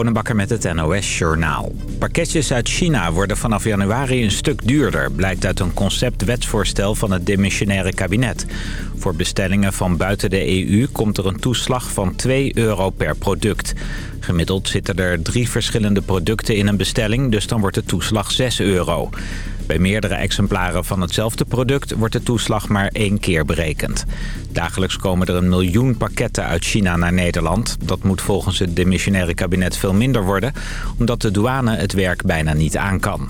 Bonenbakker met het NOS Journaal. Pakketjes uit China worden vanaf januari een stuk duurder... blijkt uit een conceptwetsvoorstel van het demissionaire kabinet. Voor bestellingen van buiten de EU komt er een toeslag van 2 euro per product. Gemiddeld zitten er drie verschillende producten in een bestelling... dus dan wordt de toeslag 6 euro. Bij meerdere exemplaren van hetzelfde product wordt de toeslag maar één keer berekend. Dagelijks komen er een miljoen pakketten uit China naar Nederland. Dat moet volgens het demissionaire kabinet veel minder worden... omdat de douane het werk bijna niet aan kan.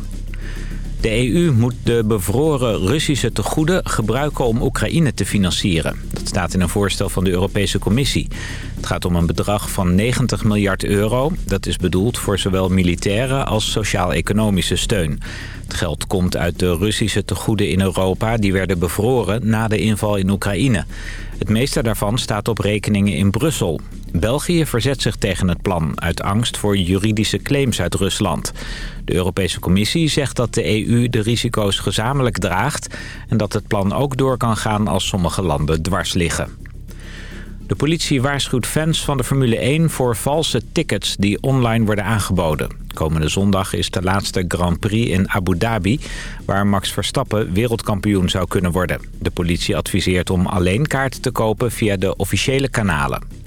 De EU moet de bevroren Russische tegoeden gebruiken om Oekraïne te financieren. Dat staat in een voorstel van de Europese Commissie. Het gaat om een bedrag van 90 miljard euro. Dat is bedoeld voor zowel militaire als sociaal-economische steun. Het geld komt uit de Russische tegoeden in Europa... die werden bevroren na de inval in Oekraïne. Het meeste daarvan staat op rekeningen in Brussel. België verzet zich tegen het plan uit angst voor juridische claims uit Rusland. De Europese Commissie zegt dat de EU de risico's gezamenlijk draagt... en dat het plan ook door kan gaan als sommige landen dwars liggen. De politie waarschuwt fans van de Formule 1 voor valse tickets die online worden aangeboden. Komende zondag is de laatste Grand Prix in Abu Dhabi... waar Max Verstappen wereldkampioen zou kunnen worden. De politie adviseert om alleen kaarten te kopen via de officiële kanalen.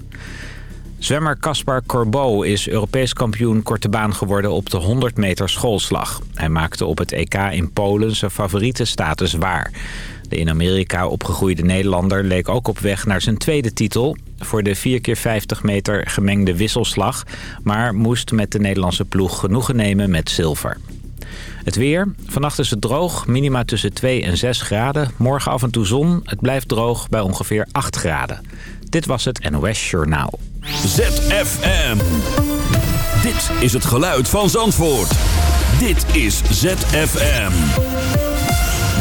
Zwemmer Caspar Corbeau is Europees kampioen korte baan geworden op de 100 meter schoolslag. Hij maakte op het EK in Polen zijn favoriete status waar. De in Amerika opgegroeide Nederlander leek ook op weg naar zijn tweede titel... voor de 4x50 meter gemengde wisselslag... maar moest met de Nederlandse ploeg genoegen nemen met zilver. Het weer. Vannacht is het droog. Minima tussen 2 en 6 graden. Morgen af en toe zon. Het blijft droog bij ongeveer 8 graden. Dit was het NOS Journaal. ZFM. Dit is het geluid van Zandvoort. Dit is ZFM.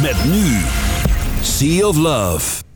Met nu... Sea of Love.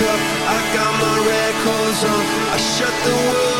cup, I got my records on. I shut the world.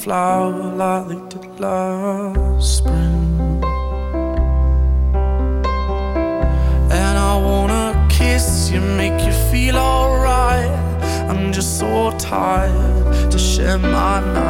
flower like they did last spring. And I wanna kiss you, make you feel alright. I'm just so tired to share my night.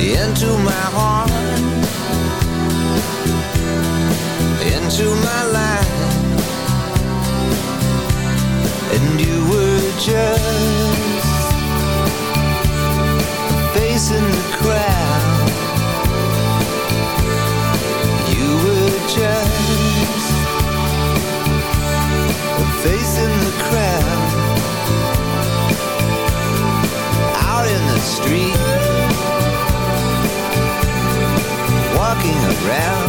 into my heart, into my life, and you were just facing the round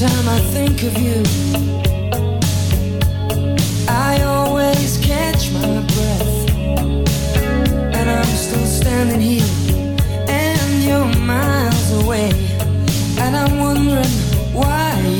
time I think of you, I always catch my breath. And I'm still standing here, and you're miles away. And I'm wondering why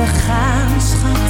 We gaan, schat.